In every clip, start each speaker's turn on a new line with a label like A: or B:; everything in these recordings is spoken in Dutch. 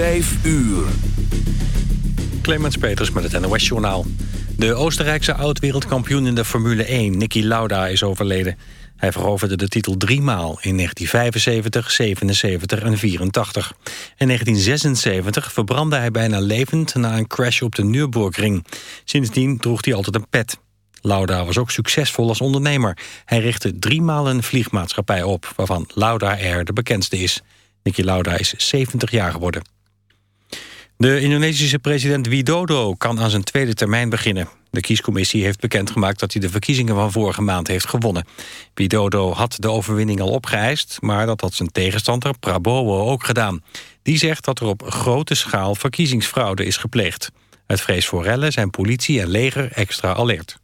A: Vijf uur.
B: Clemens Peters met het NOS Journaal. De Oostenrijkse oud-wereldkampioen in de Formule 1, Niki Lauda, is overleden. Hij veroverde de titel drie maal in 1975, 77 en 84. In 1976 verbrandde hij bijna levend na een crash op de Nürburgring. Sindsdien droeg hij altijd een pet. Lauda was ook succesvol als ondernemer. Hij richtte drie maal een vliegmaatschappij op... waarvan Lauda Air de bekendste is. Niki Lauda is 70 jaar geworden. De Indonesische president Widodo kan aan zijn tweede termijn beginnen. De kiescommissie heeft bekendgemaakt dat hij de verkiezingen van vorige maand heeft gewonnen. Widodo had de overwinning al opgeëist, maar dat had zijn tegenstander Prabowo ook gedaan. Die zegt dat er op grote schaal verkiezingsfraude is gepleegd. Uit vrees voor rellen zijn politie en leger extra alert.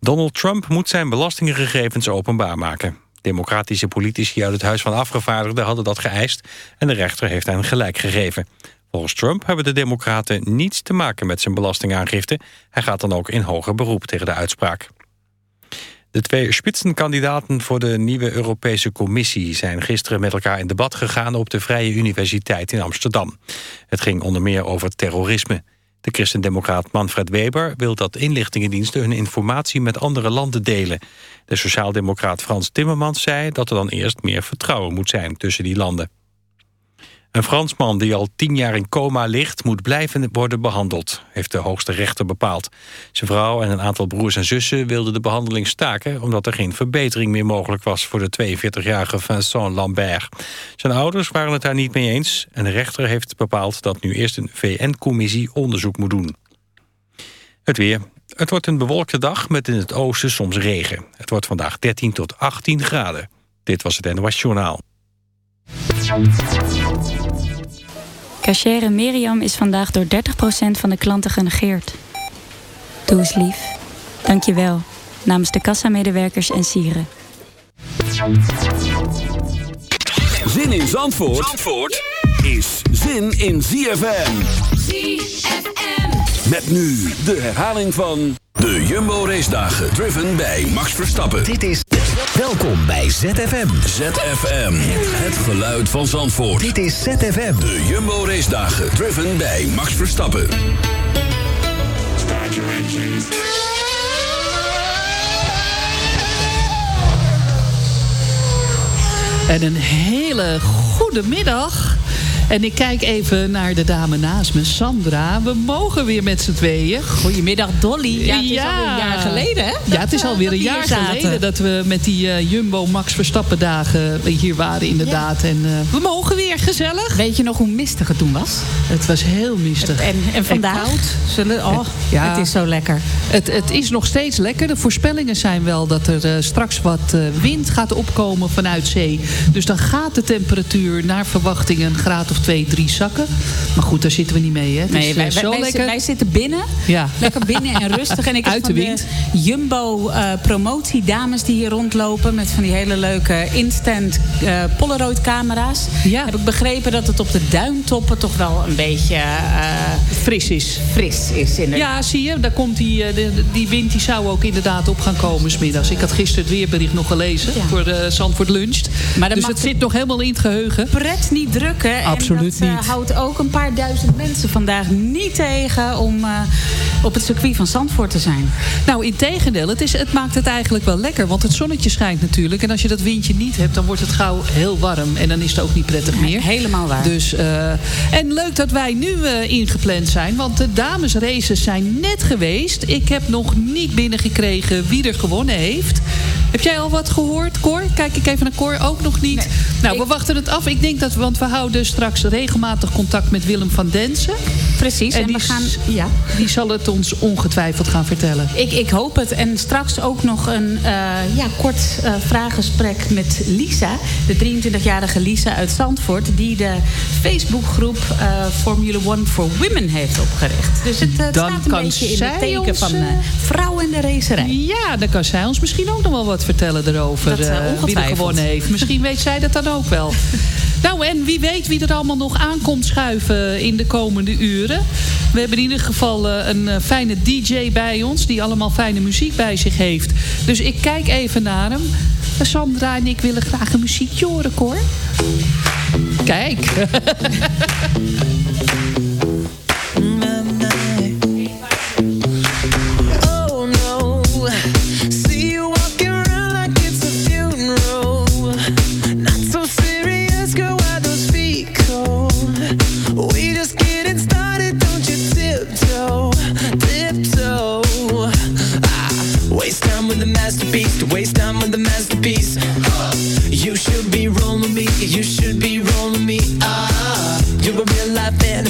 B: Donald Trump moet zijn belastinggegevens openbaar maken. Democratische politici uit het Huis van Afgevaardigden hadden dat geëist... en de rechter heeft hen gelijk gegeven. Volgens Trump hebben de democraten niets te maken met zijn belastingaangifte. Hij gaat dan ook in hoger beroep tegen de uitspraak. De twee spitsenkandidaten voor de nieuwe Europese Commissie... zijn gisteren met elkaar in debat gegaan op de Vrije Universiteit in Amsterdam. Het ging onder meer over terrorisme. De christendemocraat Manfred Weber wil dat inlichtingendiensten... hun informatie met andere landen delen. De sociaaldemocraat Frans Timmermans zei dat er dan eerst meer vertrouwen moet zijn tussen die landen. Een Fransman die al tien jaar in coma ligt... moet blijven worden behandeld, heeft de hoogste rechter bepaald. Zijn vrouw en een aantal broers en zussen wilden de behandeling staken... omdat er geen verbetering meer mogelijk was... voor de 42-jarige Vincent Lambert. Zijn ouders waren het daar niet mee eens... en de rechter heeft bepaald dat nu eerst een VN-commissie onderzoek moet doen. Het weer. Het wordt een bewolkte dag met in het oosten soms regen. Het wordt vandaag 13 tot 18 graden. Dit was het NOS Journaal.
C: Cachere Miriam is vandaag door 30% van de klanten genegeerd. Doe eens lief. Dank je wel. Namens de kassamedewerkers en sieren.
A: Zin in Zandvoort, Zandvoort is zin in ZFM. ZFM. Met nu de herhaling van de Jumbo Race Dagen. Driven bij Max Verstappen.
D: Dit is... Welkom bij ZFM.
A: ZFM. Het geluid van Zandvoort.
D: Dit is ZFM.
A: De Jumbo Race Dagen. Driven bij Max Verstappen.
E: En een hele goede middag. En ik kijk even naar de dame naast me, Sandra. We mogen weer met z'n tweeën.
F: Goedemiddag, Dolly. Ja, het is
E: Ja.
F: alweer een jaar geleden, hè?
E: Ja, het is alweer een jaar geleden dat we met die eh, Jumbo Max Verstappen dagen hier waren inderdaad. En eh, we mogen weer gezellig.
F: Weet je nog hoe mistig het toen was?
E: Het was heel mistig.
F: En, en vandaag? Zullen, oh,
E: Ja.
F: het is zo lekker.
E: Het, het is nog steeds lekker. De voorspellingen zijn wel dat er eh, straks wat eh, wind gaat opkomen vanuit zee. Dus dan gaat de temperatuur naar verwachting een graad of 2, 3 zakken. Maar goed, daar zitten we niet mee. Hè? Het
F: Nee,
E: is,
F: wij,
E: eh,
F: wij,
E: zo
F: wij,
E: lekker.
F: wij zitten binnen.
E: Ja.
F: Lekker binnen en rustig. En ik heb
E: Uit de
F: van
E: wind.
F: Jumbo eh promotiedames die hier rondlopen... met van die hele leuke instant eh Polaroid camera's.
E: Ja.
F: Heb ik begrepen dat het op de duintoppen toch wel een beetje
E: fris is.
F: fris is. Inderdaad.
E: Ja, zie je, daar komt die, de, die wind die zou ook inderdaad op gaan komen smiddags. Ik had gisteren het weerbericht nog gelezen
F: Ja.
E: voor de Zandvoort Luncht.
F: Maar
E: dus het
F: de-
E: zit nog helemaal in het geheugen.
F: pret niet drukken.
E: Absoluut
F: dat, eh,
E: niet.
F: houdt ook een paar duizend mensen vandaag niet tegen om eh, op het circuit van Zandvoort te zijn.
E: Nou, in tegendeel, het, is, het maakt het eigenlijk wel lekker. Want het zonnetje schijnt natuurlijk. En als je dat windje niet hebt, dan wordt het gauw heel warm. En dan is het ook niet prettig meer.
F: Helemaal waar.
E: Dus, eh, en leuk dat wij nu ingepland zijn. Want de damesraces zijn net geweest. Ik heb nog niet binnengekregen wie er gewonnen heeft. Heb jij al wat gehoord, Cor? Kijk ik even naar Cor. Ook nog niet.
F: Nee.
E: Nou,
F: Ik-
E: we wachten het af. Ik denk dat, want we houden straks regelmatig contact met Willem van Densen.
F: Precies. En,
E: die
F: we gaan. Ja.
E: Die zal het ons ongetwijfeld gaan vertellen.
F: Ik, ik hoop het. En straks ook nog een eh, ja, kort eh vraaggesprek met Lisa. De 23-jarige Lisa uit Zandvoort. Die de Facebookgroep eh Formula One for Women heeft opgericht. Dus het, het
E: Dan
F: staat een beetje in het teken
E: ons,
F: van vrouwen in de racerij.
E: Ja, dan kan zij ons misschien ook nog wel wat vertellen erover.
F: Dat,
E: wie er
F: ongetwijfeld.
E: gewonnen heeft. Misschien weet zij dat dan ook wel. nou, en wie weet wie er allemaal nog aankomt schuiven in de komende uren. We hebben in ieder geval eh, een eh, fijne DJ bij ons... die allemaal fijne muziek bij zich heeft. Dus ik kijk even naar hem. Sandra en ik willen graag een muziekje horen, Cor. Kijk.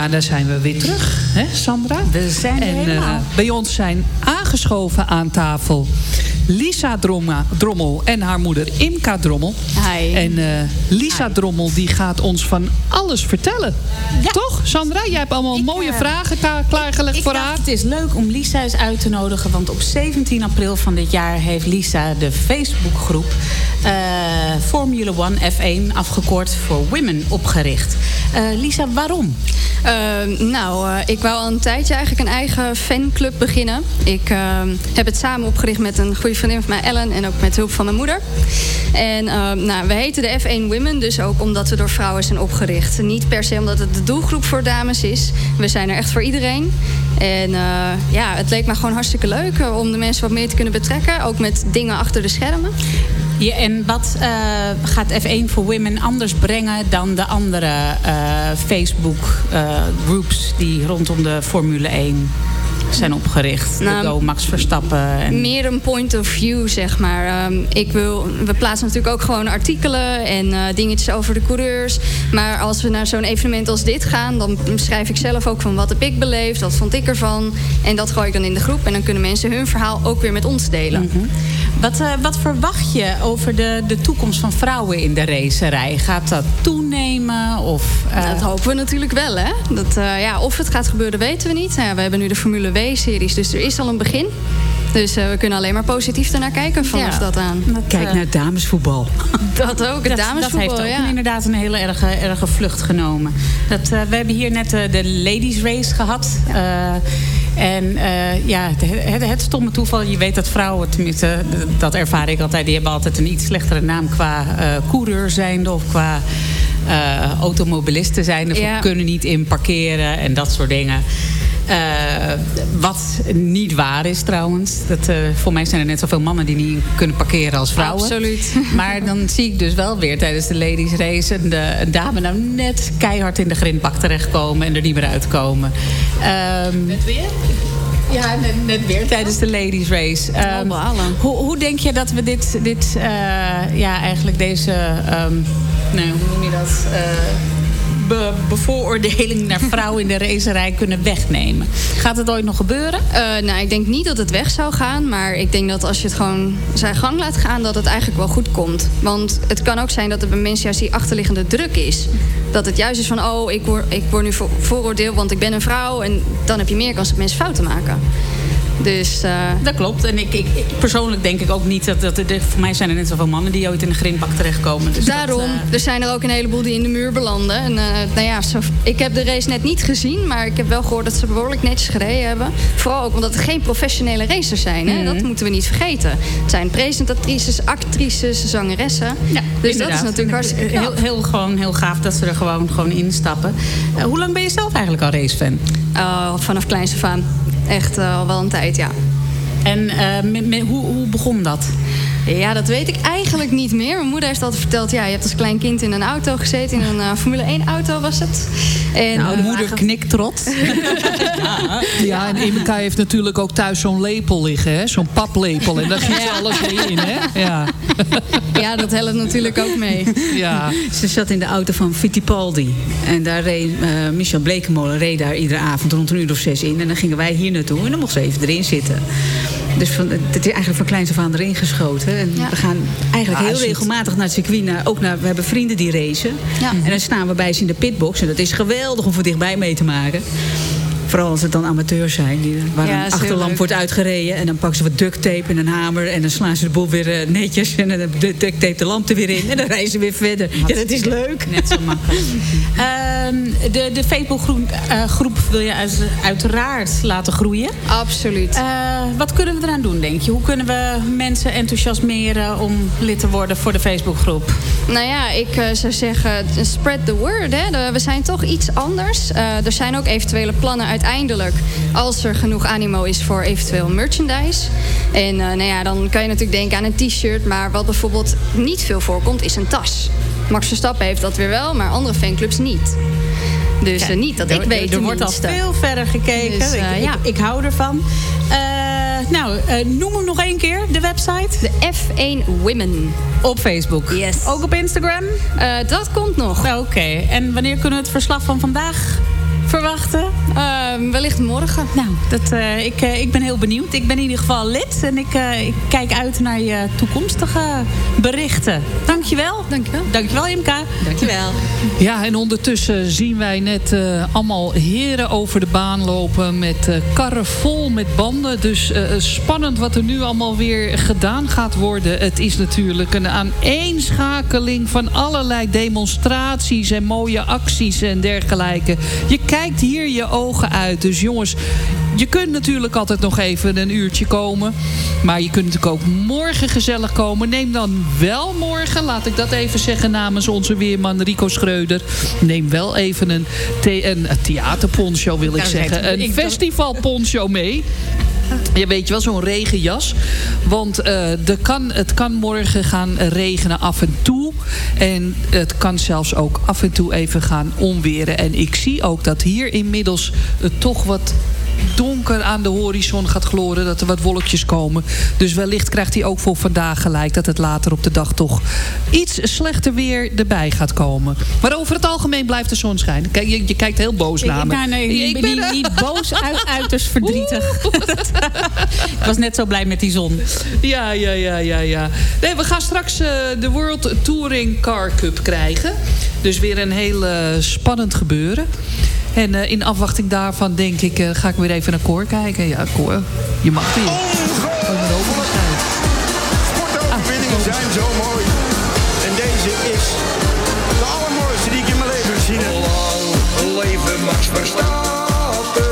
E: Ja, daar zijn we weer terug, hè Sandra?
F: We zijn
E: En
F: helemaal.
E: eh, bij ons zijn aangeschoven aan tafel Lisa Drommel en haar moeder Imka Drommel.
F: Hi.
E: En eh, Lisa
F: Hi.
E: Drommel die gaat ons van alles vertellen.
F: Ja.
E: Toch, Sandra? Jij hebt allemaal
F: Ik,
E: mooie
F: eh,
E: vragen klaargelegd
F: Ik
E: voor
F: dacht,
E: haar.
F: het is leuk om Lisa eens uit te nodigen. Want op 17 april van dit jaar heeft Lisa de Facebookgroep eh Formula One F1 afgekort voor Women opgericht. Eh, Lisa, waarom?
G: Eh, nou, eh, ik wou al een tijdje eigenlijk een eigen fanclub beginnen. Ik eh, heb het samen opgericht met een goede vriendin van mij, Ellen, en ook met hulp van mijn moeder. En eh, nou, we heten de F1 Women, dus ook omdat we door vrouwen zijn opgericht. Niet per se omdat het de doelgroep voor dames is. We zijn er echt voor iedereen. En eh, ja, het leek me gewoon hartstikke leuk eh, om de mensen wat meer te kunnen betrekken. Ook met dingen achter de schermen.
F: Ja, en wat eh, gaat F1 voor Women anders brengen dan de andere Facebook-groups die rondom de Formule 1 zijn opgericht?
G: Nou,
F: de Go Max Verstappen. En...
G: Meer een point of view, zeg maar. Ehm, ik wil, we plaatsen natuurlijk ook gewoon artikelen en eh, dingetjes over de coureurs. Maar als we naar zo'n evenement als dit gaan... dan schrijf ik zelf ook van wat heb ik beleefd, wat vond ik ervan. En dat gooi ik dan in de groep. En dan kunnen mensen hun verhaal ook weer met ons delen.
F: Mhm. Wat, eh, wat verwacht je over de, de toekomst van vrouwen in de racerij? Gaat dat toenemen? Of, eh,
G: Dat hopen we natuurlijk wel, hè? Dat, ja, of het gaat gebeuren, weten we niet. Nou ja, we hebben nu de Formule W-series, dus er is al een begin. Dus eh, we kunnen alleen maar positief ernaar kijken vanaf
F: Ja.
G: dat aan.
F: dat,
H: Kijk
F: eh,
H: naar het damesvoetbal.
G: Dat ook, het
F: dat,
G: damesvoetbal,
F: dat heeft ook
G: ja.
F: inderdaad een hele erge, erge vlucht genomen. Dat, eh, we hebben hier net eh, de ladies race gehad. Eh, en eh, ja, het, het, het stomme toeval. Je weet dat vrouwen, tenminste, dat ervaar ik altijd. Die hebben altijd een iets slechtere naam qua eh coureur zijnde of qua eh, automobilisten zijn er,
G: Ja.
F: kunnen niet in parkeren en dat soort dingen. Eh, wat niet waar is trouwens. Dat, eh, voor mij zijn er net zoveel mannen die niet kunnen parkeren als vrouwen.
G: Absoluut.
F: Maar dan zie ik dus wel weer tijdens de ladies race een, eh, een dame nou net keihard in de grindbak terechtkomen en er niet meer uitkomen. net weer? Ja, net, net weer tijdens de ladies race. Ehm,
G: balen.
F: hoe, hoe denk je dat we dit, dit ja, eigenlijk deze, ehm, nee, hoe noem je dat? Be- bevooroordeling naar vrouwen in de racerij kunnen wegnemen. Gaat het ooit nog gebeuren?
G: Eh, nou, ik denk niet dat het weg zou gaan. Maar ik denk dat als je het gewoon zijn gang laat gaan... dat het eigenlijk wel goed komt. Want het kan ook zijn dat er bij mensen juist die achterliggende druk is. Dat het juist is van, oh, ik word, ik word nu voor, vooroordeel... want ik ben een vrouw. En dan heb je meer kans dat mensen fouten maken. Dus eh,
F: Dat klopt. En ik, ik, ik- persoonlijk denk ik ook niet dat, dat er, voor mij zijn er net zoveel mannen die ooit in de grindbak terechtkomen. Dus
G: daarom,
F: dat, eh,
G: er zijn er ook een heleboel die in de muur belanden. En eh, nou ja, zo, ik heb de race net niet gezien... maar ik heb wel gehoord dat ze behoorlijk netjes gereden hebben. Vooral ook omdat het geen professionele racers zijn. Hè? Dat moeten we niet vergeten. Het zijn presentatrices, actrices, zangeressen.
F: ja,
G: dus dat is natuurlijk hartstikke
F: heel,
G: knap.
F: heel, gewoon, heel gaaf dat ze er gewoon, gewoon instappen. Hoe lang ben je zelf eigenlijk al racefan?
G: Oh, vanaf kleins af aan. Echt eh, al wel een tijd, ja.
F: En eh, hoe, hoe begon dat?
G: Ja, dat weet ik eigenlijk niet meer. Mijn moeder heeft altijd verteld... ja, je hebt als klein kind in een auto gezeten. In een eh, Formule 1 auto was het. En,
F: Nou,
G: eh,
F: moeder knikt trots.
E: Ja, en Imeka heeft natuurlijk ook thuis zo'n lepel liggen, hè? Zo'n paplepel. En daar giet ze alles mee in, hè? Ja.
G: ja, dat helpt natuurlijk ook mee.
E: ja.
H: Ze zat in de auto van Fittipaldi. En daar reed eh, Michel Blekemolen reed daar iedere avond rond een uur of zes in. En dan gingen wij hier naartoe en dan mocht ze even erin zitten. Dus van, het is eigenlijk van kleins af aan erin geschoten. En
G: Ja.
H: we gaan eigenlijk
E: Ah,
H: heel regelmatig naar het circuit. Naar, ook naar, we hebben vrienden die racen.
G: Ja.
H: En dan staan we bij ze in de pitbox. En dat is geweldig om voor dichtbij mee te maken. Vooral als het dan amateurs zijn. Die, waar
G: Ja,
H: een achterlamp wordt uitgereden. En dan pakken ze wat duct tape en een hamer. En dan slaan ze de boel weer eh, netjes. En dan de duct tape de lamp er weer in. En dan rijden ze weer verder. Ja, dat is leuk.
F: Net zo makkelijk. Ehm, de de Facebookgroep eh, groep wil je uit- uiteraard laten groeien.
G: Absoluut.
F: Eh, wat kunnen we eraan doen, denk je? Hoe kunnen we mensen enthousiasmeren om lid te worden voor de Facebookgroep?
G: Nou ja, ik zou zeggen, spread the word. Hè. We zijn toch iets anders. Eh, er zijn ook eventuele plannen uiteindelijk... als er genoeg animo is voor eventueel merchandise. En eh, nou ja, dan kan je natuurlijk denken aan een t-shirt... maar wat bijvoorbeeld niet veel voorkomt, is een tas. Max Verstappen heeft dat weer wel, maar andere fanclubs niet. Dus eh, niet dat ik
F: Er-
G: weet
F: Er wordt al
G: tenminste.
F: veel verder gekeken.
G: Dus, eh,
F: ik,
G: ja.
F: ik, ik hou ervan. Eh, nou, eh, noem hem nog één keer, de website.
G: De F1 Women.
F: Op Facebook.
G: Yes.
F: Ook op Instagram?
G: Eh, dat komt nog.
F: Oké. En wanneer kunnen we het verslag van vandaag verwachten?
G: Eh, wellicht morgen.
F: Nou, dat, eh, ik, eh, ik ben heel benieuwd. Ik ben in ieder geval lid en ik, eh, ik kijk uit naar je toekomstige berichten. Dankjewel.
G: Dankjewel.
F: Dankjewel, Imka.
H: Dankjewel.
E: Ja, en ondertussen zien wij net eh, allemaal heren over de baan lopen met eh, karren vol met banden. Dus eh, spannend wat er nu allemaal weer gedaan gaat worden. Het is natuurlijk een aaneenschakeling van allerlei demonstraties en mooie acties en dergelijke. Je kijkt hier je ogen uit. Dus jongens, je kunt natuurlijk altijd nog even een uurtje komen. Maar je kunt natuurlijk ook morgen gezellig komen. Neem dan wel morgen, laat ik dat even zeggen namens onze weerman Rico Schreuder. Neem wel even een, the een theaterponcho wil ik
F: Nou,
E: zeggen.
F: zeg,
E: Een festivalponcho mee. Ja, weet je wel, zo'n regenjas. Want eh, er kan, het kan morgen gaan regenen af en toe. En het kan zelfs ook af en toe even gaan onweren. En ik zie ook dat hier inmiddels het toch wat donker aan de horizon gaat gloren. Dat er wat wolkjes komen. Dus wellicht krijgt hij ook voor vandaag gelijk... dat het later op de dag toch iets slechter weer erbij gaat komen. Maar over het algemeen blijft de zon schijnen. Kijk, je, je kijkt heel boos naar me.
F: nou, nee, ik ben niet, niet boos, uit, uiterst verdrietig. ik was net zo blij met die zon.
E: Ja, ja, ja, ja, ja. Nee, we gaan straks eh, de World Touring Car Cup krijgen. Dus weer een heel eh, spannend gebeuren. En eh, in afwachting daarvan denk ik, eh, ga ik weer even naar Cor kijken. Ja, Cor, je mag weer. Oh.
I: Sportoverwinningen zijn zo mooi. En deze is de allermooiste die ik in mijn leven gezien heb.
J: Lang leven Max Verstappen,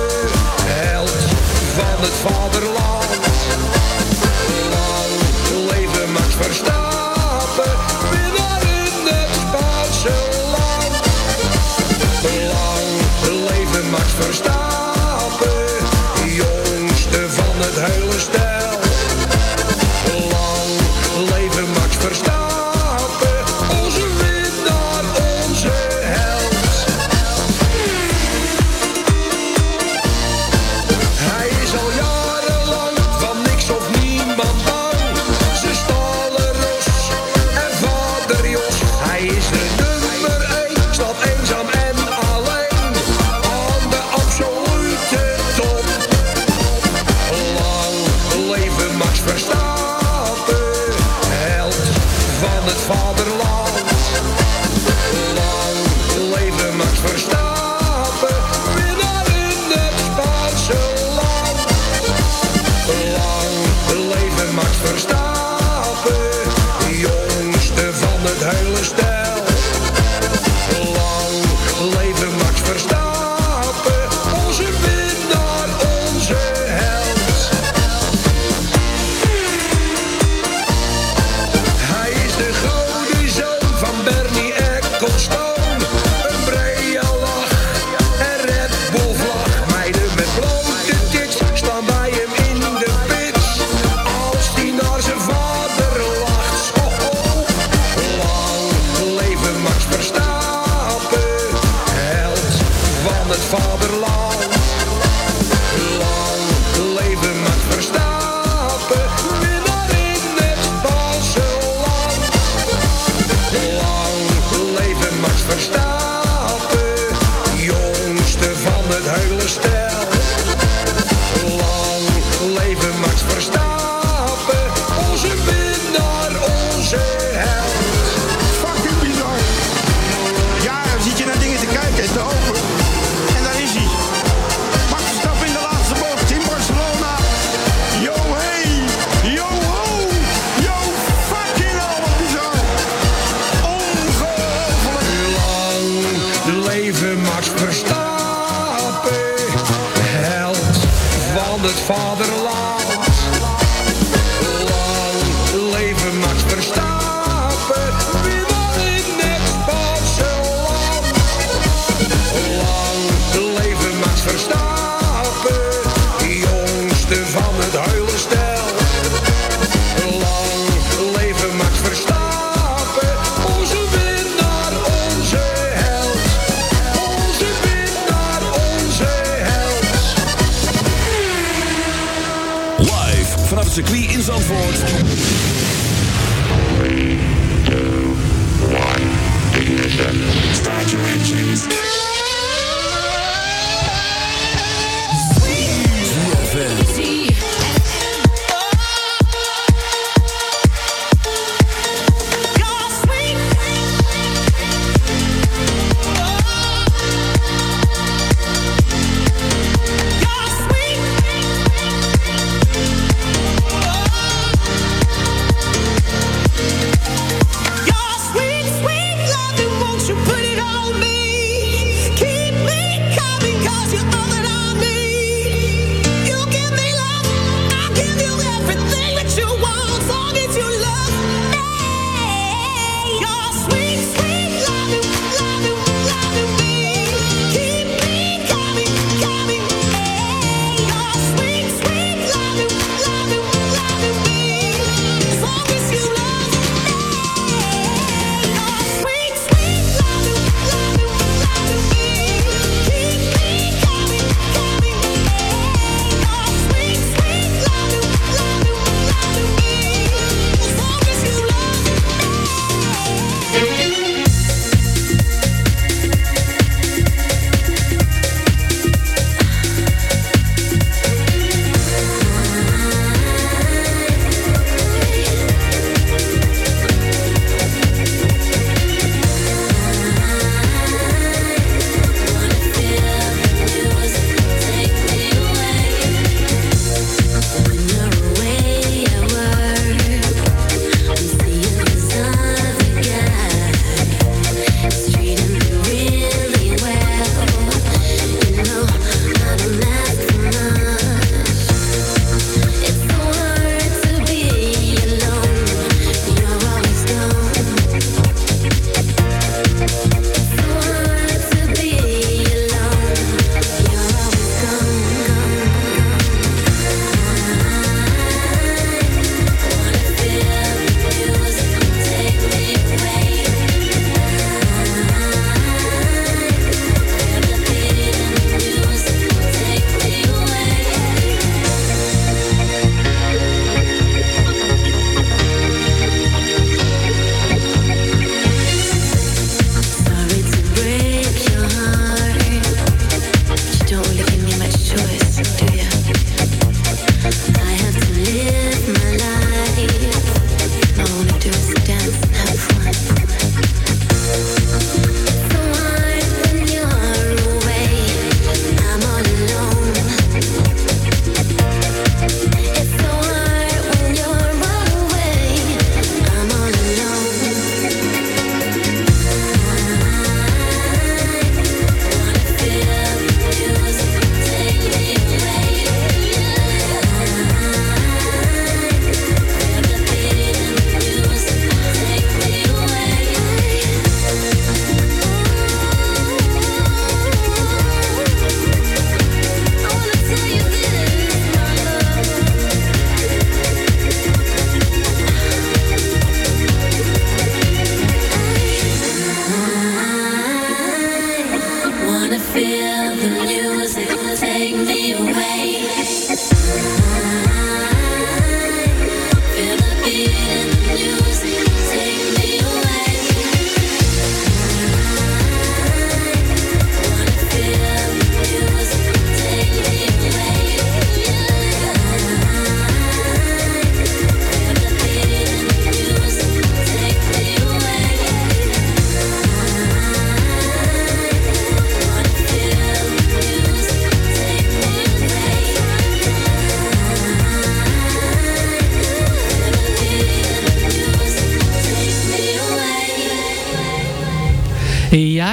J: held van het vaderland.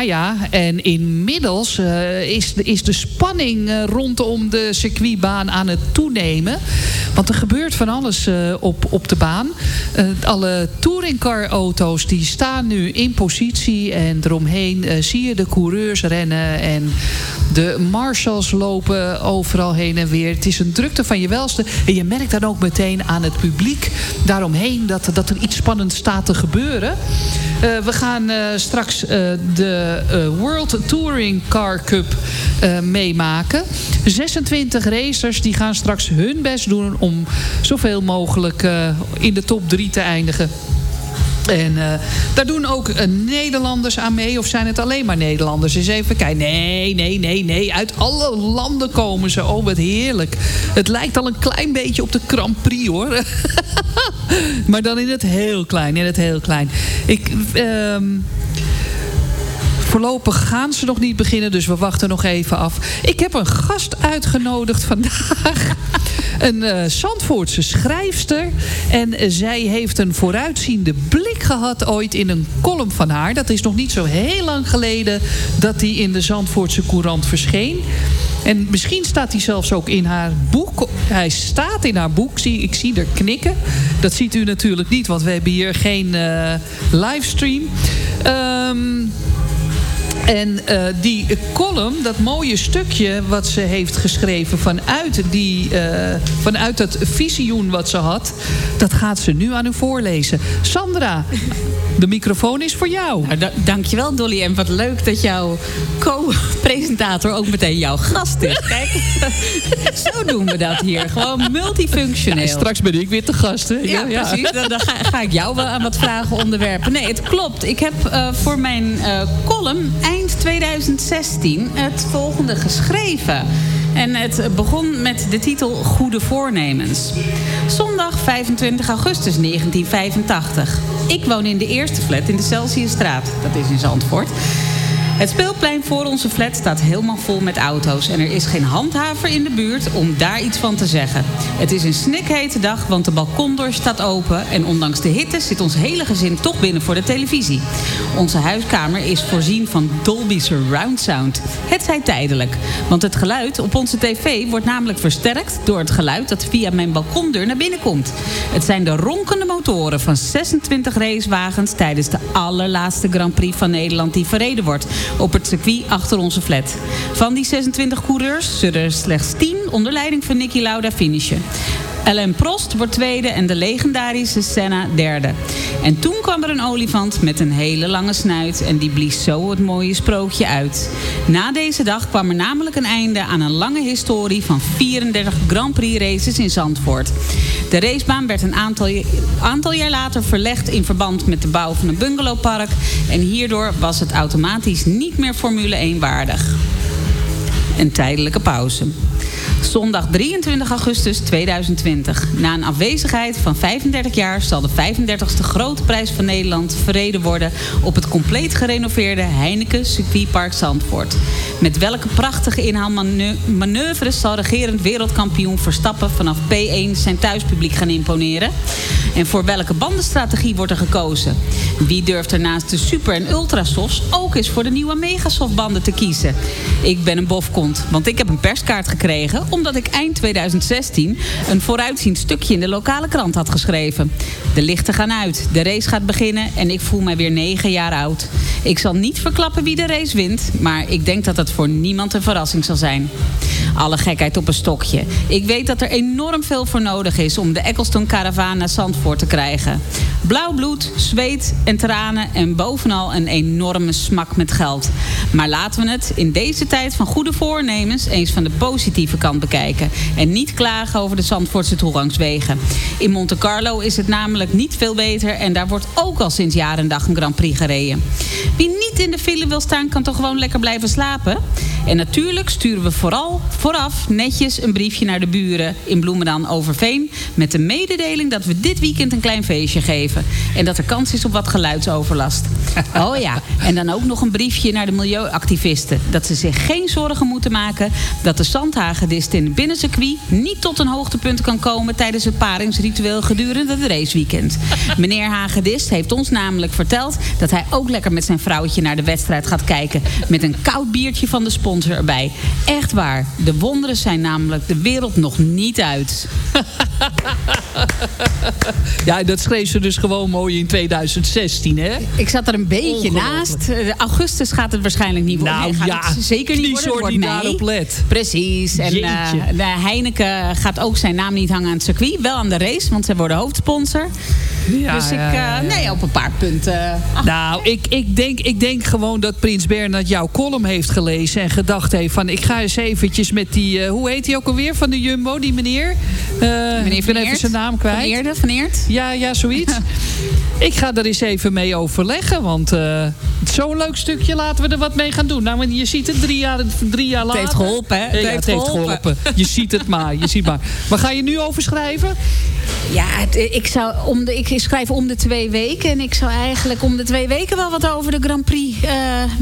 E: Ja. En inmiddels eh, is, is de spanning eh, rondom de circuitbaan aan het toenemen. Want er gebeurt van alles eh, op, op de baan. Alle touringcar-auto's die staan nu in positie. En eromheen zie je de coureurs rennen. En de marshals lopen overal heen en weer. Het is een drukte van je welste. En je merkt dan ook meteen aan het publiek daaromheen... dat, dat er iets spannends staat te gebeuren. Eh, we gaan eh, straks eh, de World Touring Car Cup meemaken. 26 racers die gaan straks hun best doen... om zoveel mogelijk in de top 3 te eindigen. En eh, daar doen ook eh, Nederlanders aan mee. Of zijn het alleen maar Nederlanders? Eens even kijken. Nee, nee, nee, nee. Uit alle landen komen ze. Oh, wat heerlijk. Het lijkt al een klein beetje op de Grand Prix, hoor. maar dan in het heel klein. In het heel klein. Ik... ehm, Voorlopig gaan ze nog niet beginnen, dus we wachten nog even af. Ik heb een gast uitgenodigd vandaag. Een eh Zandvoortse schrijfster. En zij heeft een vooruitziende blik gehad ooit in een column van haar. Dat is nog niet zo heel lang geleden dat die in de Zandvoortse Courant verscheen. En misschien staat hij zelfs ook in haar boek. Hij staat in haar boek. Ik zie er knikken. Dat ziet u natuurlijk niet, want we hebben hier geen eh, livestream. Ehm... En eh, die column, dat mooie stukje wat ze heeft geschreven vanuit, die, eh, vanuit dat visioen wat ze had, dat gaat ze nu aan u voorlezen. Sandra, de microfoon is voor jou.
F: Nou, da- dankjewel Dolly. En wat leuk dat jouw co-presentator ook meteen jouw gast is. Kijk, zo doen we dat hier. Gewoon multifunctioneel.
E: En straks ben ik weer te gast. Hè?
F: Ja, precies. Dan, dan ga, ga ik jou wel aan wat vragen onderwerpen. Nee, het klopt. Ik heb eh, voor mijn eh, column eind 2016 het volgende geschreven. En het begon met de titel Goede Voornemens. Zondag 25 augustus 1985. Ik woon in de eerste flat in de Celsiusstraat. Dat is in Zandvoort. Het speelplein voor onze flat staat helemaal vol met auto's. En er is geen handhaver in de buurt om daar iets van te zeggen. Het is een snikhete dag, want de balkondeur staat open. En ondanks de hitte zit ons hele gezin toch binnen voor de televisie. Onze huiskamer is voorzien van Dolby Surround Sound. Het zij tijdelijk. Want het geluid op onze tv wordt namelijk versterkt... door het geluid dat via mijn balkondeur naar binnen komt. Het zijn de ronkende motoren van 26 racewagens... tijdens de allerlaatste Grand Prix van Nederland die verreden wordt op het circuit achter onze flat. Van die 26 coureurs zullen er slechts 10 onder leiding van Nicky Lauda finishen. Alain Prost wordt tweede en de legendarische Senna derde. En toen kwam er een olifant met een hele lange snuit en die blies zo het mooie sprookje uit. Na deze dag kwam er namelijk een einde aan een lange historie van 34 Grand Prix races in Zandvoort. De racebaan werd een aantal, aantal jaar later verlegd in verband met de bouw van een bungalowpark en hierdoor was het automatisch niet meer Formule 1 waardig. Een tijdelijke pauze. Zondag 23 augustus 2020. Na een afwezigheid van 35 jaar zal de 35e grote prijs van Nederland verreden worden op het compleet gerenoveerde Heineken Circuitpark Zandvoort. Met welke prachtige inhaalmanoeuvres zal regerend wereldkampioen Verstappen vanaf P1 zijn thuispubliek gaan imponeren? En voor welke bandenstrategie wordt er gekozen? Wie durft er naast de super- en ultrasofts ook eens voor de nieuwe megasoftbanden te kiezen? Ik ben een bofkont, want ik heb een perskaart gekregen omdat ik eind 2016 een vooruitziend stukje in de lokale krant had geschreven. De lichten gaan uit, de race gaat beginnen en ik voel mij weer negen jaar oud. Ik zal niet verklappen wie de race wint, maar ik denk dat het voor niemand een verrassing zal zijn. Alle gekheid op een stokje. Ik weet dat er enorm veel voor nodig is om de Eccleston Caravan naar Zandvoort te krijgen. Blauw bloed, zweet en tranen en bovenal een enorme smak met geld. Maar laten we het in deze tijd van goede voornemens eens van de positieve kant bekijken. En niet klagen over de Zandvoortse toegangswegen. In Monte Carlo is het namelijk niet veel beter en daar wordt ook al sinds jaren en dag een Grand Prix gereden. Wie niet in de file wil staan kan toch gewoon lekker blijven slapen? En natuurlijk sturen we vooral vooraf netjes een briefje naar de buren in Bloemendaal Overveen met de mededeling dat we dit weekend een klein feestje geven en dat er kans is op wat geluidsoverlast. Oh ja, en dan ook nog een briefje naar de milieuactivisten dat ze zich geen zorgen moeten maken dat de in het binnencircuit niet tot een hoogtepunt kan komen tijdens het paringsritueel gedurende het raceweekend. Meneer Hagedist heeft ons namelijk verteld dat hij ook lekker met zijn vrouwtje naar de wedstrijd gaat kijken met een koud biertje van de sponsor erbij. Echt waar, de wonderen zijn namelijk de wereld nog niet uit.
E: Ja, dat schreef ze dus gewoon mooi in 2016, hè?
F: Ik zat er een beetje naast. Eh, Augustus gaat het waarschijnlijk niet worden.
E: Nou
F: Nee,
E: ja,
F: zeker niet worden. wordt
E: daarop let.
F: Precies. En. De Heineken gaat ook zijn naam niet hangen aan het circuit. Wel aan de race, want zij worden hoofdsponsor.
E: Ja,
F: dus ik,
E: ja, ja,
F: eh, nee, op een paar punten. Ach,
E: Nou, ik, ik, denk, ik denk gewoon dat Prins Bernhard jouw column heeft gelezen... en gedacht heeft van, ik ga eens eventjes met die... eh, hoe heet hij ook alweer van de Jumbo, die meneer? Eh,
F: meneer
E: ik ben even zijn naam kwijt.
F: Van Eerde, Van Eert?
E: Ja, ja, zoiets. ik ga er eens even mee overleggen, want eh, zo'n leuk stukje laten we er wat mee gaan doen. Nou, je ziet het drie jaar, drie jaar later.
F: heeft geholpen, hè?
E: Ja,
F: Het
E: het
F: heeft
E: heeft
F: geholpen.
E: geholpen. Je ziet het maar, je ziet maar. Waar ga je nu over schrijven?
F: Ja, het- ik, zou om de, ik schrijf om de twee weken. En ik zou eigenlijk om de twee weken wel wat over de Grand Prix eh,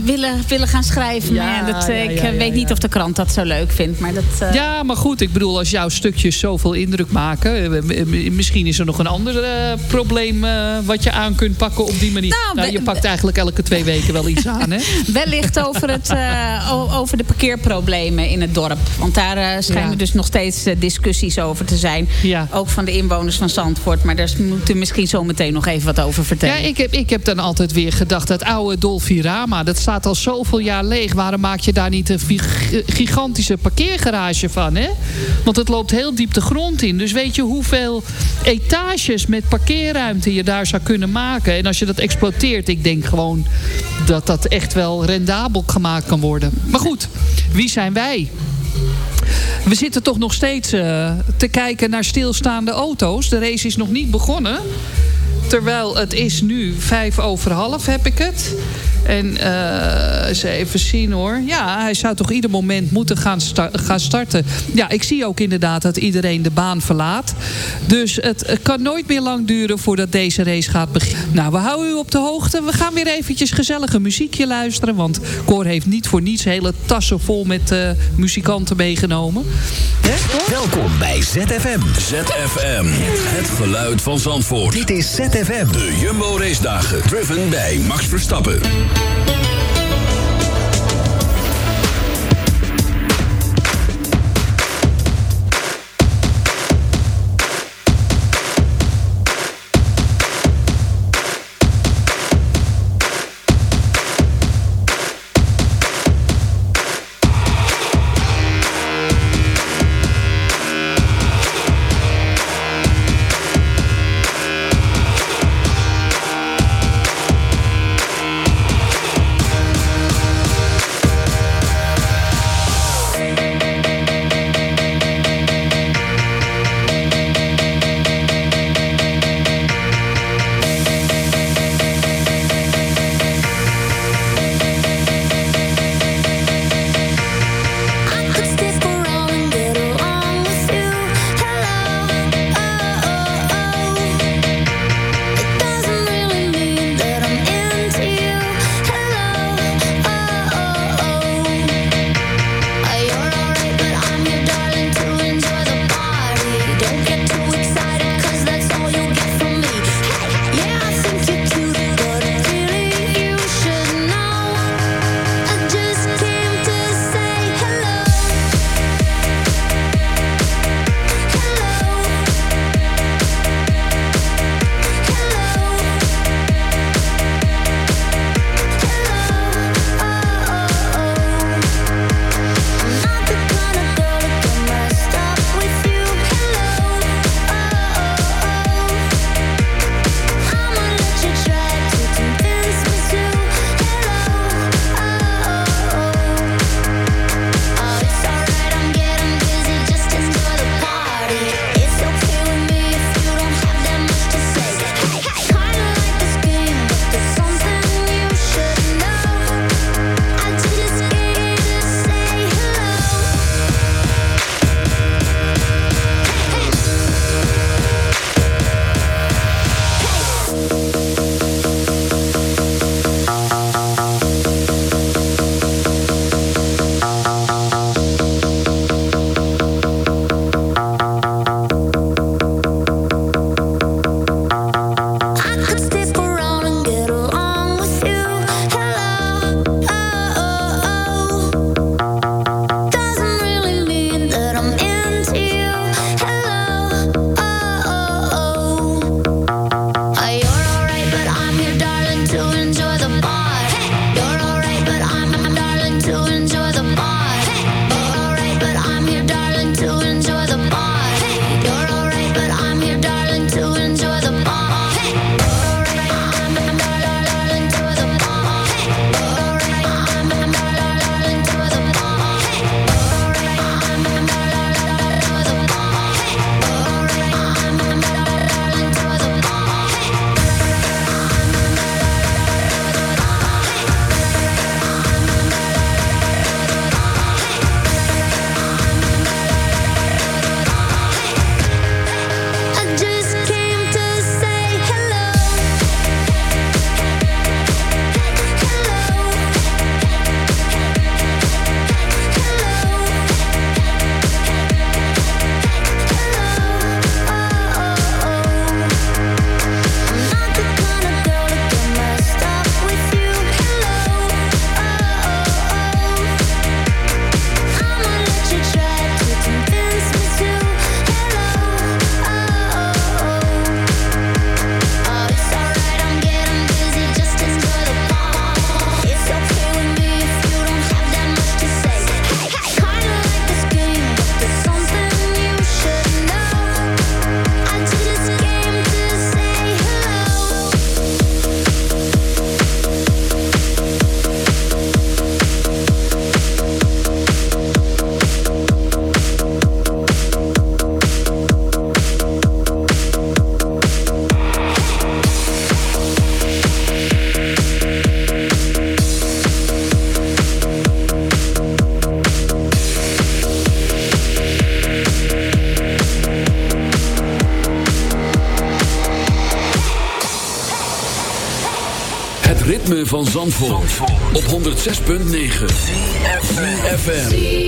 F: willen, willen gaan schrijven.
E: Ja,
F: maar ja, dat,
E: ja,
F: ik
E: ja,
F: weet
E: ja,
F: niet of de krant dat zo leuk vindt. Maar dat, eh,
E: Ja, maar goed, ik bedoel, als jouw stukjes zoveel indruk maken... eh, misschien is er nog een ander probleem wat je aan kunt pakken op die manier.
F: Nou,
E: Nou, je pakt eigenlijk elke twee weken wel iets aan, hè?
F: Wellicht over, het, eh, over de parkeerproblemen in het dorp. Want daar eh, schijnen
E: Ja.
F: dus nog steeds eh, discussies over te zijn.
E: Ja.
F: Ook van de inwoners van Zandvoort. Maar daar moeten misschien zo meteen nog even wat over vertellen.
E: Ja, ik heb, ik heb dan altijd weer gedacht, dat oude Dolfirama, dat staat al zoveel jaar leeg. Waarom maak je daar niet een gi- gigantische parkeergarage van, hè? Want het loopt heel diep de grond in. Dus weet je hoeveel etages met parkeerruimte je daar zou kunnen maken? En als je dat exploiteert, ik denk gewoon dat dat echt wel rendabel gemaakt kan worden. Maar goed, wie zijn wij? We zitten toch nog steeds eh, te kijken naar stilstaande auto's. De race is nog niet begonnen. Terwijl het is nu vijf over half, heb ik het. En eh eens even zien hoor. Ja, hij zou toch ieder moment moeten gaan, sta- gaan starten. Ja, ik zie ook inderdaad dat iedereen de baan verlaat. Dus het, kan nooit meer lang duren voordat deze race gaat beginnen. Nou, we houden u op de hoogte. We gaan weer eventjes gezellige muziekje luisteren. Want Cor heeft niet voor niets hele tassen vol met eh, muzikanten meegenomen.
D: Welkom bij ZFM.
A: ZFM, het geluid van Zandvoort.
D: Dit is ZFM.
A: De Jumbo Race Dagen, driven bij Max Verstappen.
K: Van Zandvoort, op 106.9 FM.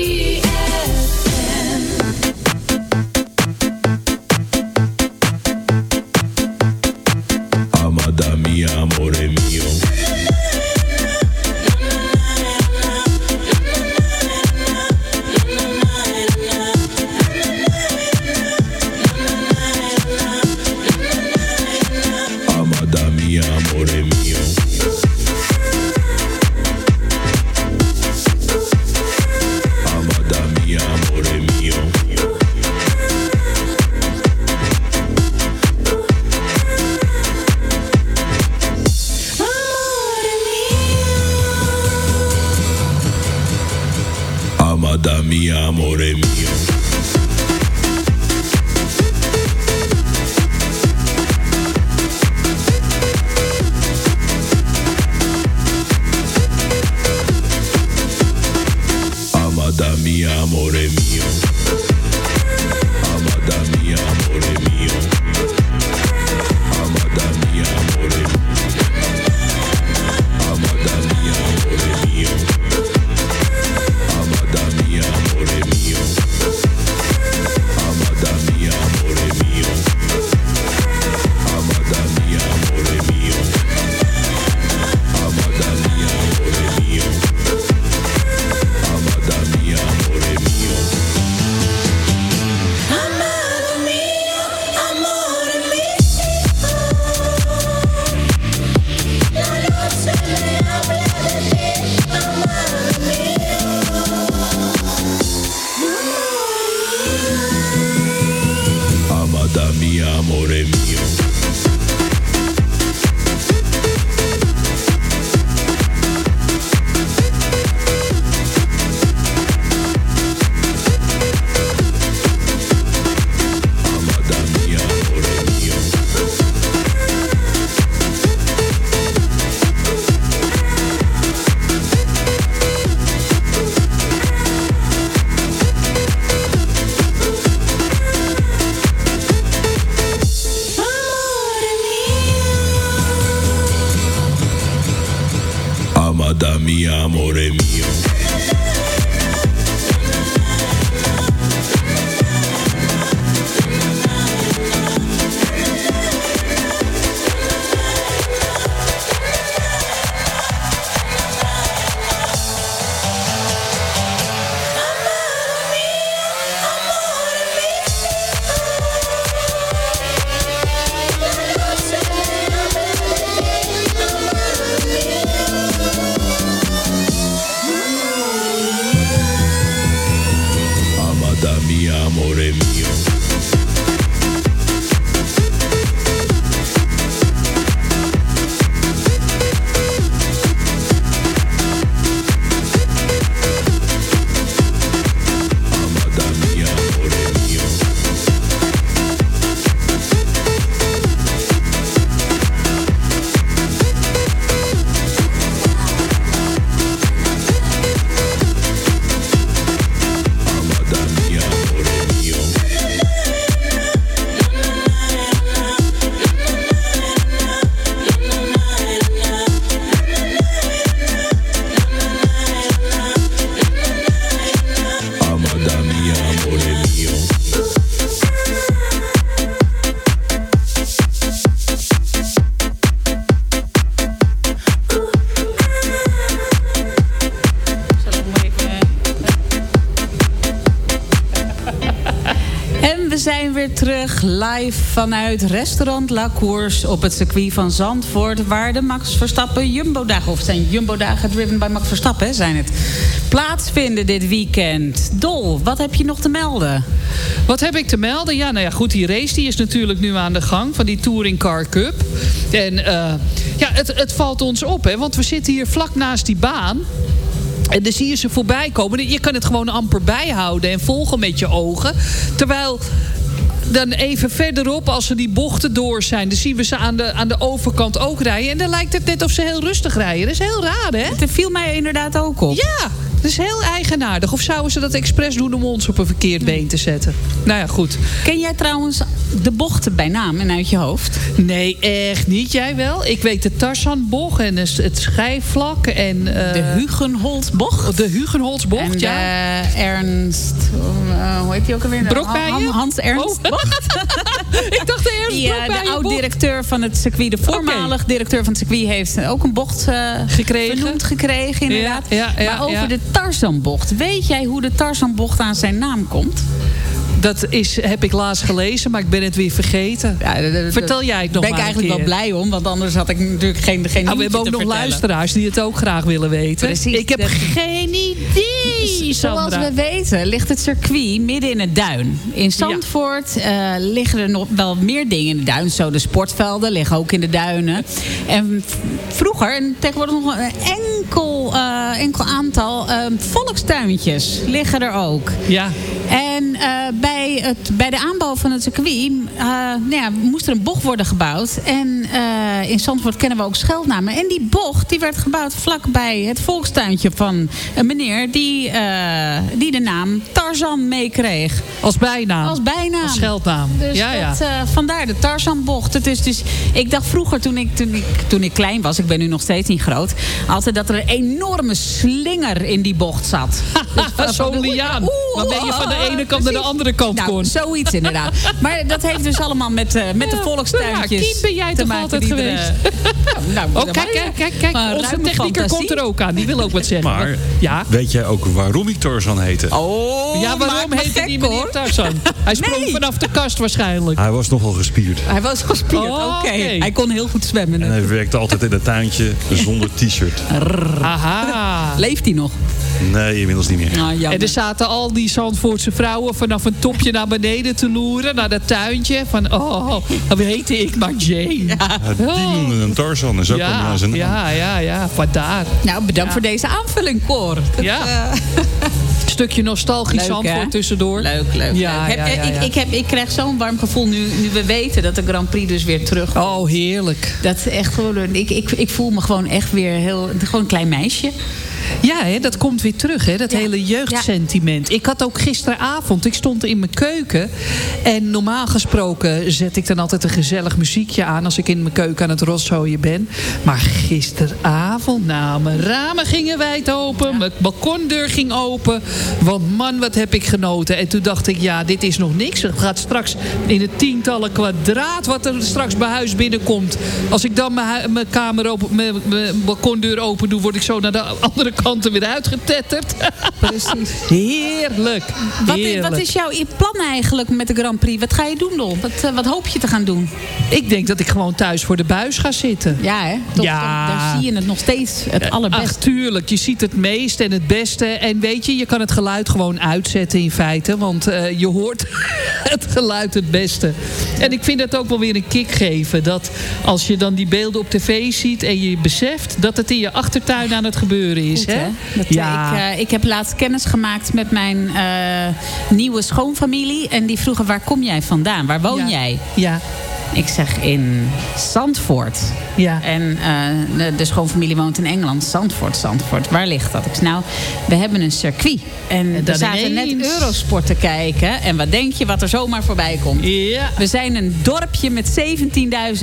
F: amor mío. Live vanuit restaurant La Course op het circuit van Zandvoort... waar de Max Verstappen Jumbo-dagen, of zijn Jumbo-dagen driven by Max Verstappen, zijn het, plaatsvinden dit weekend. Dol, wat heb je nog te melden?
E: Wat heb ik te melden? Ja, nou ja, goed, die race die is natuurlijk nu aan de gang van die Touring Car Cup. En eh, ja, het, het valt ons op, hè, want we zitten hier vlak naast die baan. En dan zie je ze voorbij komen. Je kan het gewoon amper bijhouden en volgen met je ogen. Terwijl dan even verderop, als ze die bochten door zijn... dan zien we ze aan de, aan de overkant ook rijden. En dan lijkt het net of ze heel rustig rijden. Dat is heel raar, hè?
F: Het viel mij inderdaad ook op.
E: Ja, dat is heel eigenaardig. Of zouden ze dat expres doen om ons op een verkeerd been te zetten? Nou ja, goed.
F: Ken jij trouwens de bochten bij naam en uit je hoofd?
E: Nee, echt niet. Jij wel? Ik weet de Tarzanbocht en het schijfvlak en... eh,
F: De Hugenholzbocht.
E: De Hugenholzbocht,
F: En
E: ja.
F: de Ernst... eh, hoe heet die ook alweer? De
E: Brokbijen?
F: Han- Hans Ernst
E: Oh. Ik dacht de
F: Die, eh, de oud-directeur van het circuit, de voormalig directeur van het circuit... heeft ook een bocht eh,
E: Gekregen.
F: vernoemd gekregen, inderdaad.
E: Ja, ja, ja,
F: maar over
E: ja.
F: de Tarzanbocht. Weet jij hoe de Tarzanbocht aan zijn naam komt?
E: Dat is, heb ik laatst gelezen, maar ik ben het weer vergeten. Vertel jij het nog
F: ben ik
E: maar een
F: eigenlijk
E: keer.
F: wel blij om, want anders had ik natuurlijk geen, geen
E: Nou, we hebben ook nog
F: vertellen.
E: luisteraars die het ook graag willen weten.
F: Precies,
E: ik heb geen idee,
F: Zoals
E: Sandra.
F: we weten ligt het circuit midden in het duin. In Zandvoort eh, liggen er nog wel meer dingen in de duin. Zo de sportvelden liggen ook in de duinen. En vroeger, en tegenwoordig nog een enkel, eh, enkel aantal eh, volkstuintjes liggen er ook.
E: Ja.
F: En bij, het, bij de aanbouw van het circuit nou ja, moest er een bocht worden gebouwd. En in Zandvoort kennen we ook scheldnamen. En die bocht die werd gebouwd vlakbij het volkstuintje van een meneer... die, die de naam Tarzan meekreeg.
E: Als bijnaam.
F: Als bijnaam.
E: Als scheldnaam.
F: Dus
E: ja, ja.
F: dat, eh, vandaar de Tarzanbocht. Het is dus, ik dacht vroeger toen ik, toen, ik, toen ik klein was, ik ben nu nog steeds niet groot, altijd dat er een enorme slinger in die bocht zat. Dus
E: Zo'n liaan. Waarmee je van de ene kant naar de andere kant
F: nou,
E: kon.
F: Zoiets inderdaad. Maar dat heeft dus allemaal met, eh, met de volkstuintjes
E: Ja, kind ben jij toch altijd geweest?
F: Nou,
E: Oh,
F: dat
E: kijk, kijk, kijk, kijk.
F: Maar
E: Onze technieker
F: fantasie.
E: komt er ook aan. Die wil ook wat zeggen.
L: Maar
E: ja.
L: weet jij ook waarom ik Tarzan heette?
F: Oh,
E: ja, waarom
F: maak me
E: heet hij
F: gek,
E: die meneer
F: hoor.
E: Tarzan? Hij sprong
F: Nee.
E: vanaf de kast waarschijnlijk.
L: Hij was nogal gespierd.
F: Hij was gespierd,
E: Oh,
F: oké. Hij kon heel goed zwemmen.
L: En hij werkte altijd in het tuintje zonder t-shirt.
E: Aha.
F: Leeft hij nog?
L: Nee, inmiddels niet meer.
F: Nou.
E: En er zaten al die Zandvoortse vrouwen vanaf een topje naar beneden te loeren. Naar dat tuintje. Van, oh, hoe heette ik maar Jane.
L: Ja, die noemde hem Tarzan en zo
E: Ja,
L: aan zijn
E: ja, ja, ja, vandaar.
F: Nou, bedankt voor deze aanvulling, Cor. Dat,
E: Ja.
F: eh,
E: Stukje nostalgisch
F: Leuk,
E: Zandvoort
F: hè?
E: tussendoor.
F: Leuk, leuk.
E: Ja,
F: leuk.
E: ja,
F: Heb-
E: ja,
F: ik,
E: ja.
F: Ik, heb, ik krijg zo'n warm gevoel nu, nu we weten dat de Grand Prix dus weer terug
E: Oh, heerlijk.
F: Dat is echt gewoon. Ik, ik, ik voel me gewoon echt weer heel. Gewoon een klein meisje.
E: Ja, hè, dat komt weer terug, hè, dat hele jeugdsentiment. Ik had ook gisteravond, ik stond in mijn keuken... en normaal gesproken zet ik dan altijd een gezellig muziekje aan... als ik in mijn keuken aan het rosszooien ben. Maar gisteravond, nou, mijn ramen gingen wijd open... mijn balkondeur ging open. Want man, wat heb ik genoten. En toen dacht ik, ja, dit is nog niks. Het gaat straks in het tientallen kwadraat... wat er straks bij huis binnenkomt. Als ik dan mijn, mijn kamer open, mijn, mijn balkondeur open doe... word ik zo naar de andere kant er weer uitgetetterd.
F: Precies.
E: Heerlijk.
F: Wat,
E: Heerlijk.
F: wat is jouw plan eigenlijk met de Grand Prix? Wat ga je doen, Dol? Wat, eh, wat hoop je te gaan doen?
E: Ik denk dat ik gewoon thuis voor de buis ga zitten.
F: Ja, hè? Toch,
E: Ja.
F: toch, daar zie je het nog steeds het allerbeste.
E: Ach, tuurlijk. Je ziet het meest en het beste. En weet je, je kan het geluid gewoon uitzetten in feite. Want eh, je hoort het geluid het beste. En ik vind het ook wel weer een kick geven. Dat als je dan die beelden op tv ziet en je beseft... dat het in je achtertuin aan het gebeuren is.
F: Goed,
E: hè?
F: Dat,
E: ja.
F: ik, eh, ik heb laatst kennis gemaakt met mijn eh, nieuwe schoonfamilie. En die vroegen, waar kom jij vandaan? Waar woon
E: Ja.
F: jij?
E: ja.
F: Ik zeg in Zandvoort.
E: Ja.
F: En eh, de, de schoonfamilie woont in Engeland. Zandvoort, Zandvoort. Waar ligt dat? Ik zeg, nou, we hebben een circuit. En we
E: dan
F: zaten net. Eurosport te kijken. En wat denk je wat er zomaar voorbij komt?
E: Ja.
F: We zijn een dorpje met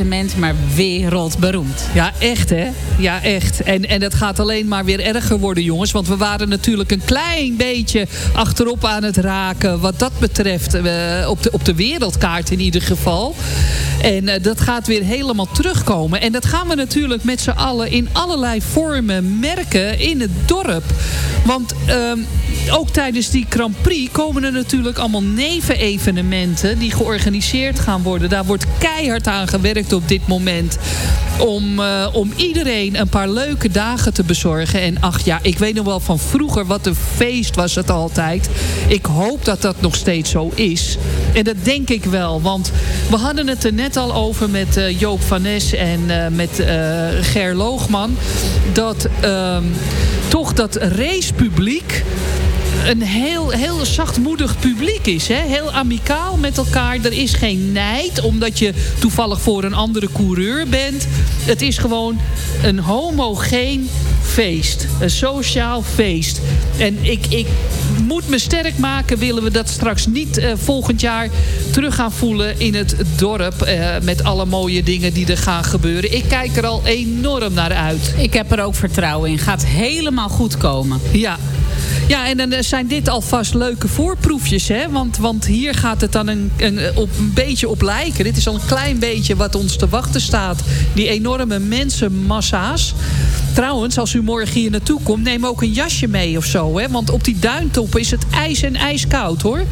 F: 17.000 mensen, maar wereldberoemd.
E: Ja, echt hè? Ja, echt. En, en het gaat alleen maar weer erger worden, jongens. Want we waren natuurlijk een klein beetje achterop aan het raken... wat dat betreft, eh, op, de, op de wereldkaart in ieder geval. En eh, dat gaat weer helemaal terugkomen. En dat gaan we natuurlijk met z'n allen in allerlei vormen merken in het dorp. Want ehm, ook tijdens die Grand Prix komen er natuurlijk allemaal nevenevenementen... die georganiseerd gaan worden. Daar wordt keihard aan gewerkt op dit moment om, eh, om iedereen een paar leuke dagen te bezorgen. En ach ja, ik weet nog wel van vroeger, wat een feest was het altijd. Ik hoop dat dat nog steeds zo is. En dat denk ik wel, want we hadden het er net al over met eh, Joop van Nes en eh, met Ger Loogman. Dat ehm, toch dat racepubliek een heel, heel zachtmoedig publiek is. Hè? Heel amicaal met elkaar. Er is geen nijd, omdat je toevallig voor een andere coureur bent. Het is gewoon een homogeen feest. Een sociaal feest. En ik, ik moet me sterk maken. Willen we dat straks niet eh, volgend jaar terug gaan voelen in het dorp. eh, met alle mooie dingen die er gaan gebeuren. Ik kijk er al enorm naar uit.
F: Ik heb er ook vertrouwen in. Gaat helemaal goed komen.
E: Ja. Ja, en dan eh, zijn dit alvast leuke voorproefjes, hè? Want, want hier gaat het dan een, een, op, een beetje op lijken. Dit is al een klein beetje wat ons te wachten staat. Die enorme mensenmassa's. Trouwens, als u morgen hier naartoe komt, neem ook een jasje mee of zo, hè? Want op die duintoppen is het ijs en ijskoud, hoor.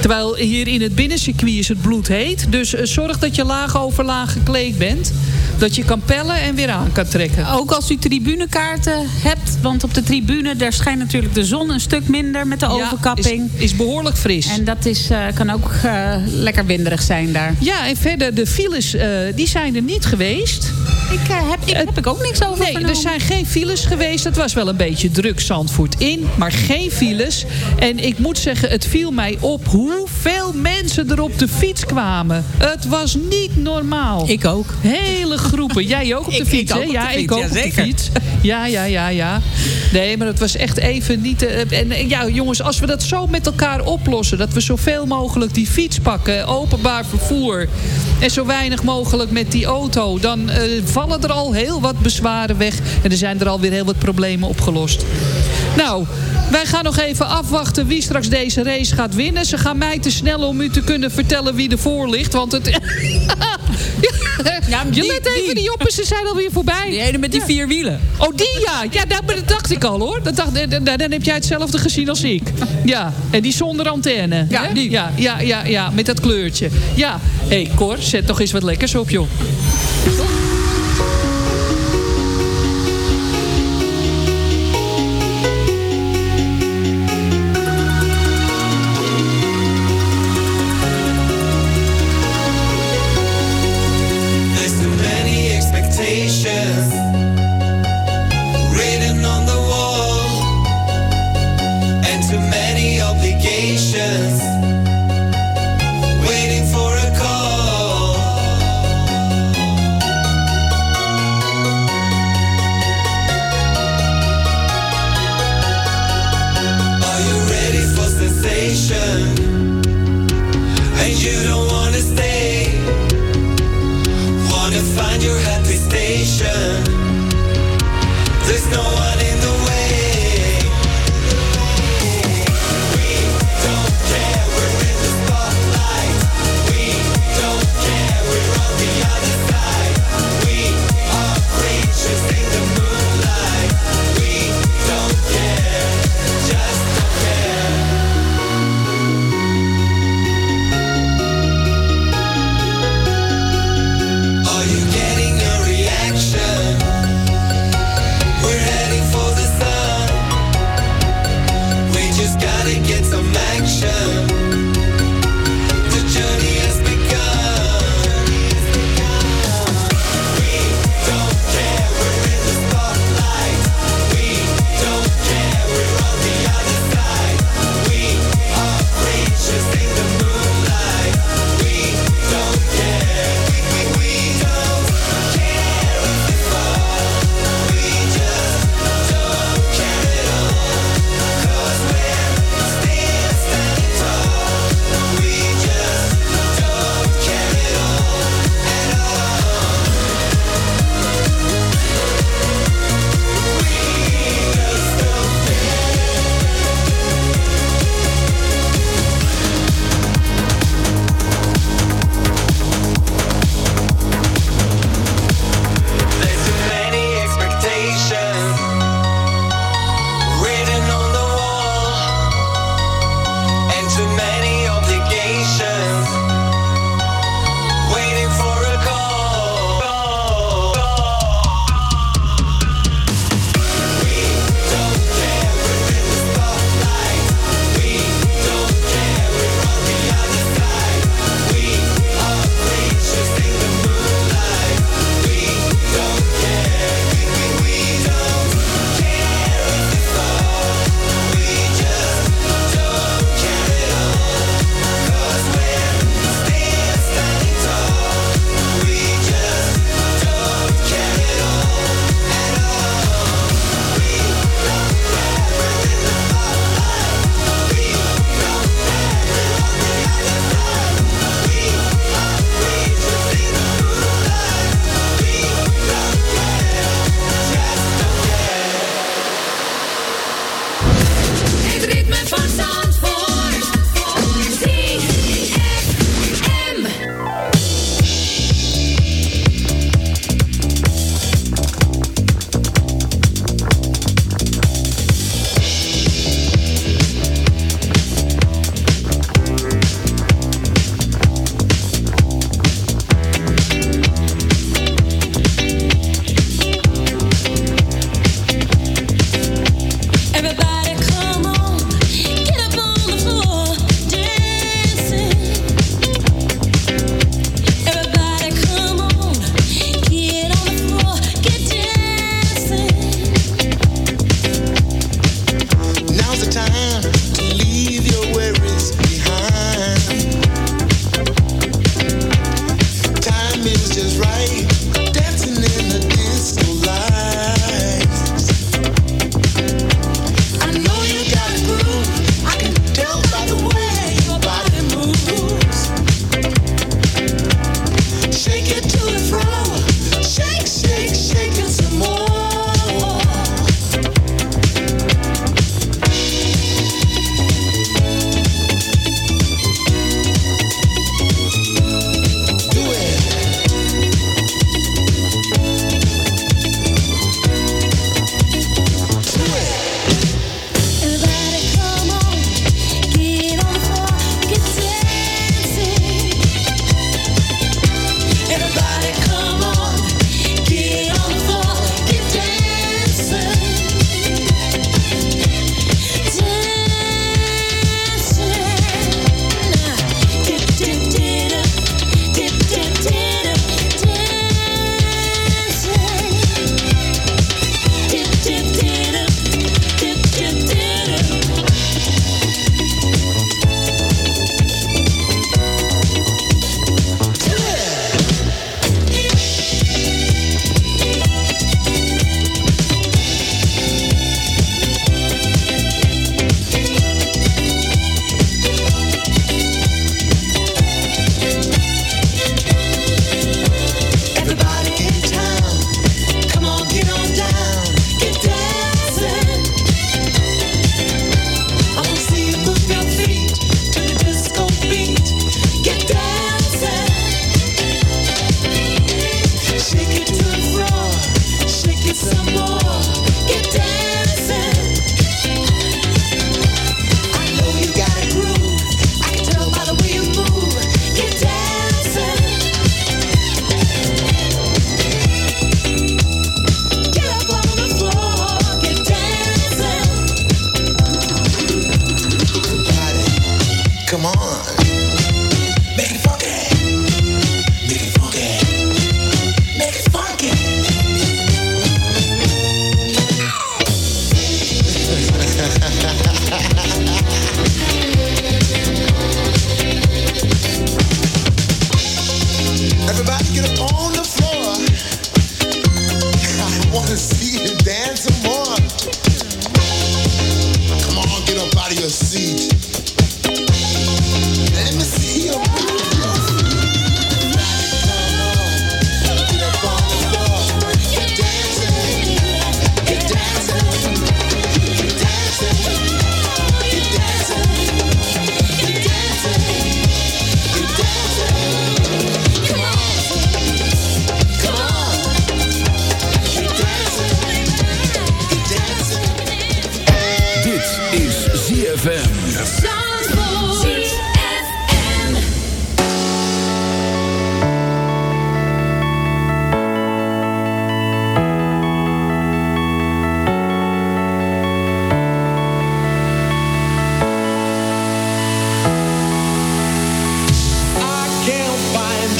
E: Terwijl hier in het binnencircuit is het bloedheet. Dus eh, zorg dat je laag over laag gekleed bent. Dat je kan pellen en weer aan kan trekken.
F: Ook als u tribunekaarten hebt. Want op de tribune, daar schijnt natuurlijk de zon een stuk minder met de overkapping.
E: Is, is behoorlijk fris.
F: En dat is, eh, kan ook eh, lekker winderig zijn daar.
E: Ja, en verder, de files, eh, die zijn er niet geweest.
F: Ik, heb, ik, heb ik ook niks over
E: Nee, er zijn geen files geweest. Het was wel een beetje druk Zandvoort in, maar geen files. En ik moet zeggen, het viel mij op hoeveel mensen er op de fiets kwamen. Het was niet normaal.
F: Ik ook.
E: Hele groepen. Jij ook op de
F: Ik-
E: fiets, hè? ja, ik ook op de fiets. Ja, ja, ja, ja. Nee, maar het was echt even niet... eh, en ja, jongens, als we dat zo met elkaar oplossen... dat we zoveel mogelijk die fiets pakken, openbaar vervoer... en zo weinig mogelijk met die auto... dan eh, vallen er al heel wat bezwaren weg... en er zijn er alweer heel wat problemen opgelost. Nou, wij gaan nog even afwachten wie straks deze race gaat winnen. Ze gaan mij te snel om u te kunnen vertellen wie ervoor ligt. Want het...
F: Ja,
E: je
F: die-
E: let even
F: die.
E: niet op en ze zijn alweer voorbij.
F: Die ene met die
E: Ja.
F: vier wielen.
E: Oh, die ja. Ja, dat, dat dacht ik al hoor. Dat dacht, dan, dan heb jij hetzelfde gezien als ik. Ja, en die zonder antenne.
F: Ja, die.
E: Ja, ja, ja, ja, met dat kleurtje. Ja, hé hey, Cor, zet toch eens wat lekkers op joh.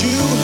M: You,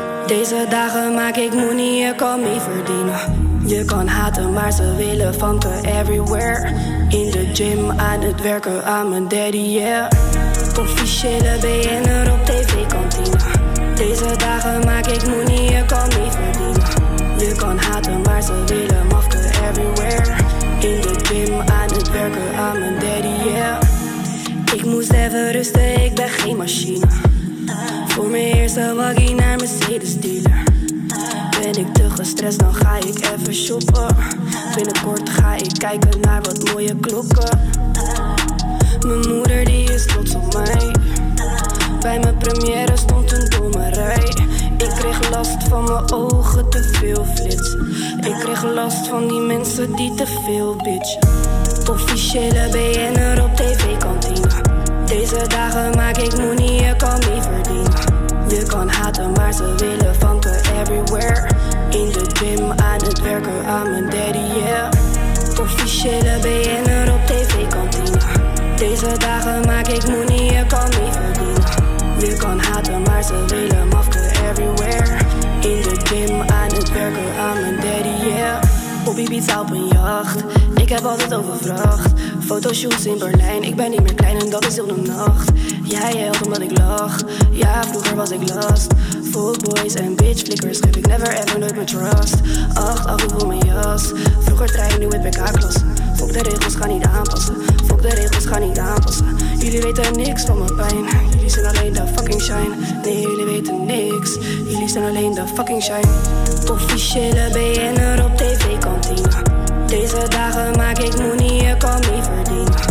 N: Deze dagen maak ik money, je kan mee verdienen. Je kan haten, maar ze willen van te everywhere. In de gym, aan het werken, aan mijn daddy, yeah. Officiële BN'er op tv-kantine. Deze dagen maak ik money, je kan mee verdienen. Je kan haten, maar ze willen mafke everywhere. In de gym, aan het werken, aan mijn daddy, yeah. Ik moest even rusten, ik ben geen machine. Eerste waggie naar Mercedes dealer. Ben ik te gestrest, dan ga ik even shoppen. Binnenkort ga ik kijken naar wat mooie klokken. Mijn moeder die is trots op mij. Bij mijn première stond een domme rij. Ik kreeg last van mijn ogen, te veel flits. Ik kreeg last van die mensen die te veel bitch. Officiële BN'er op tv-kantine. Deze dagen maak ik money, je kan mee verdienen. Je kan haten, maar ze willen van everywhere. In de gym, aan het werken, aan mijn daddy, yeah. Officiële BN'er op tv-kantine. Deze dagen maak ik money, je kan mee verdienen. Je kan haten, maar ze willen mafke everywhere. In de gym, aan het werken, aan mijn daddy, yeah. Op Ibiza op een jacht, ik heb altijd overvracht. Fotoshoots in Berlijn, ik ben niet meer klein en dat is heel nacht. Jij helpt omdat ik lach, ja vroeger was ik last. Fuckboys en bitch flickers geef ik never ever nooit mijn trust. Acht af, ik wil mijn jas, vroeger trein, nu het BK-klasse. Fok de regels, ga niet aanpassen, fok de regels, ga niet aanpassen. Jullie weten niks van mijn pijn, jullie zijn alleen de fucking shine. Nee, jullie weten niks, jullie zijn alleen de fucking shine. Officiële BN'er op tv-kantine. Deze dagen maak ik money, je kan mee verdienen.